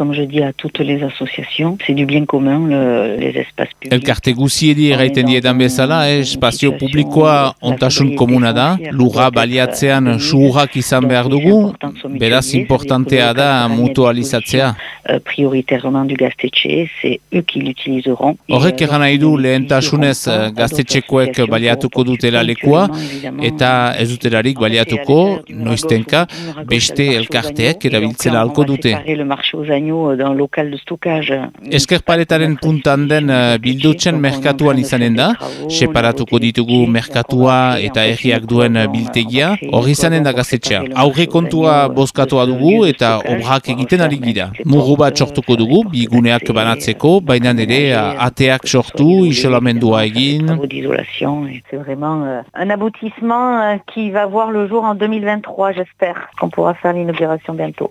comme je dis à toutes les associations, c'est du bien commun, le, les espaces publics. Elkarte guziedi erraiten diedan bezala, eh, espazio publikoa ontasun komuna da, lurra baliatzean suhurrak izan behar dugu, beraz importantea da mutualizatzea. Euh, prioritairement du gaztetxe, c'est eux qui l'utiliseront. Horrek eran nahi du lehentasunez gaztetxekoek baliatuko dutela lekua, eta ez dutelarik baliatuko, noiztenka, beste elkarteek erabiltzela alko dute. Esker paretaren puntan den bildutzen merkatuan izanen da, separatuko ditugu merkatua eta erriak duen biltegia, hori izanen da gaztetxea. Aurre kontua bozkatua dugu eta obrak egiten ari gira. Bat sortuko dugu, biguneak banatzeko, baina ere ateak sortu, isolamendua egin. C'est vraiment euh, un aboutissement euh, qui va voir le jour en 2023, j'espère qu'on pourra faire l'inauguration bientôt.